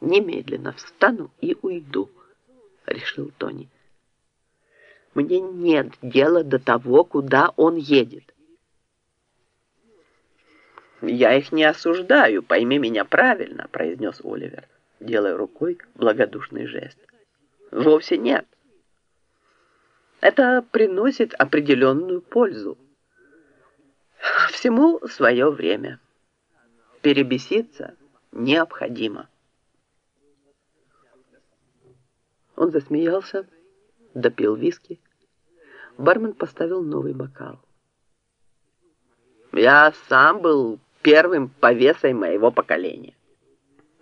Немедленно встану и уйду, решил Тони. Мне нет дела до того, куда он едет. «Я их не осуждаю, пойми меня правильно», — произнес Оливер, делая рукой благодушный жест. «Вовсе нет. Это приносит определенную пользу. Всему свое время. Перебеситься необходимо». Он засмеялся, допил виски. Бармен поставил новый бокал. «Я сам был первым повесой моего поколения.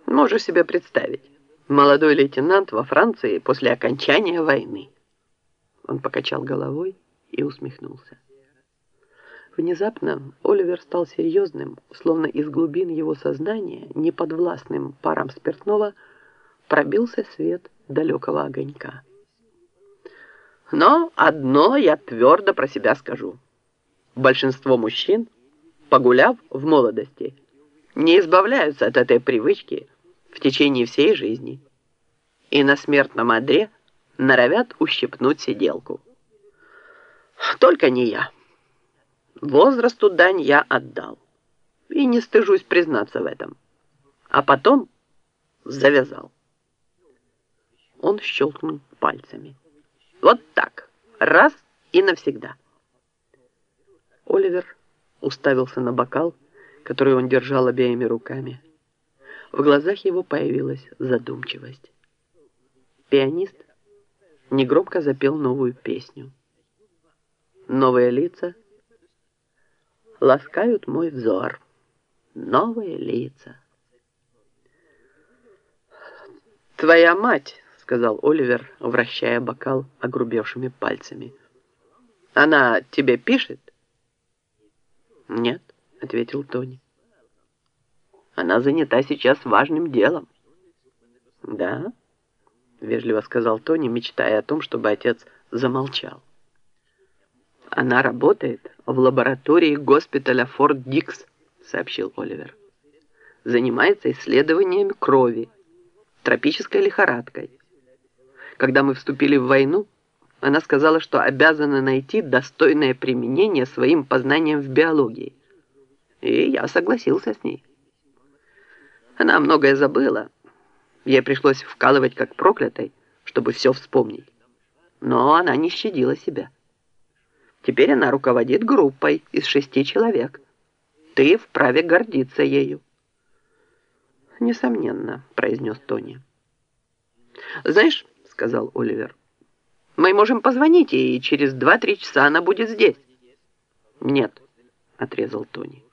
Можешь себе представить, молодой лейтенант во Франции после окончания войны». Он покачал головой и усмехнулся. Внезапно Оливер стал серьезным, словно из глубин его сознания, неподвластным парам спиртного, пробился свет далекого огонька. Но одно я твердо про себя скажу. Большинство мужчин, погуляв в молодости, не избавляются от этой привычки в течение всей жизни и на смертном одре норовят ущипнуть сиделку. Только не я. Возрасту дань я отдал. И не стыжусь признаться в этом. А потом завязал. Он щелкнул пальцами. Вот так. Раз и навсегда. Оливер уставился на бокал, который он держал обеими руками. В глазах его появилась задумчивость. Пианист негромко запел новую песню. Новые лица ласкают мой взор. Новые лица. Твоя мать сказал Оливер, вращая бокал огрубевшими пальцами. «Она тебе пишет?» «Нет», — ответил Тони. «Она занята сейчас важным делом». «Да?» — вежливо сказал Тони, мечтая о том, чтобы отец замолчал. «Она работает в лаборатории госпиталя Форт Дикс», — сообщил Оливер. «Занимается исследованием крови, тропической лихорадкой. Когда мы вступили в войну, она сказала, что обязана найти достойное применение своим познаниям в биологии. И я согласился с ней. Она многое забыла. Ей пришлось вкалывать как проклятой, чтобы все вспомнить. Но она не щадила себя. Теперь она руководит группой из шести человек. Ты вправе гордиться ею. «Несомненно», — произнес Тони. «Знаешь, сказал Оливер. «Мы можем позвонить, и через два-три часа она будет здесь». «Нет», — отрезал Тони.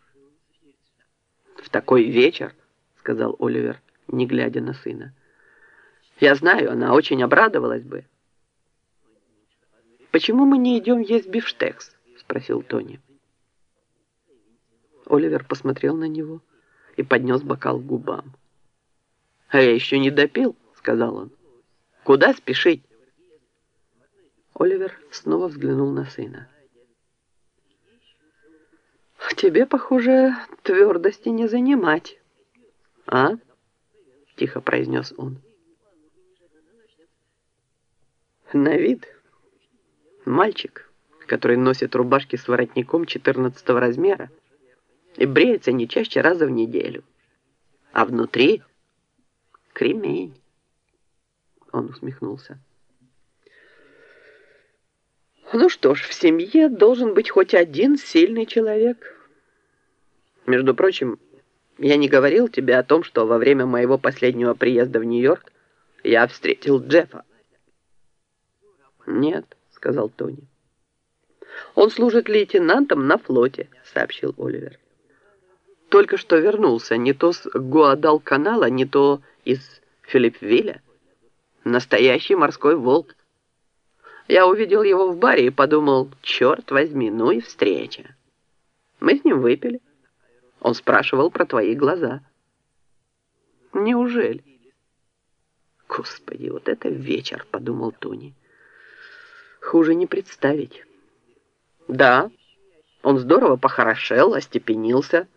«В такой вечер», — сказал Оливер, не глядя на сына. «Я знаю, она очень обрадовалась бы». «Почему мы не идем есть бифштекс?» — спросил Тони. Оливер посмотрел на него и поднес бокал к губам. «А я еще не допил», — сказал он. Куда спешить?» Оливер снова взглянул на сына. «Тебе, похоже, твердости не занимать, а?» — тихо произнес он. На вид мальчик, который носит рубашки с воротником 14 размера и бреется не чаще раза в неделю, а внутри кремень. Он усмехнулся. Ну что ж, в семье должен быть хоть один сильный человек. Между прочим, я не говорил тебе о том, что во время моего последнего приезда в Нью-Йорк я встретил Джеффа. Нет, сказал Тони. Он служит лейтенантом на флоте, сообщил Оливер. Только что вернулся не то с Гуадал-канала, не то из Филиппвилля. Настоящий морской волк. Я увидел его в баре и подумал, черт возьми, ну и встреча. Мы с ним выпили. Он спрашивал про твои глаза. Неужели? Господи, вот это вечер, подумал Тони. Хуже не представить. Да, он здорово похорошел, остепенился,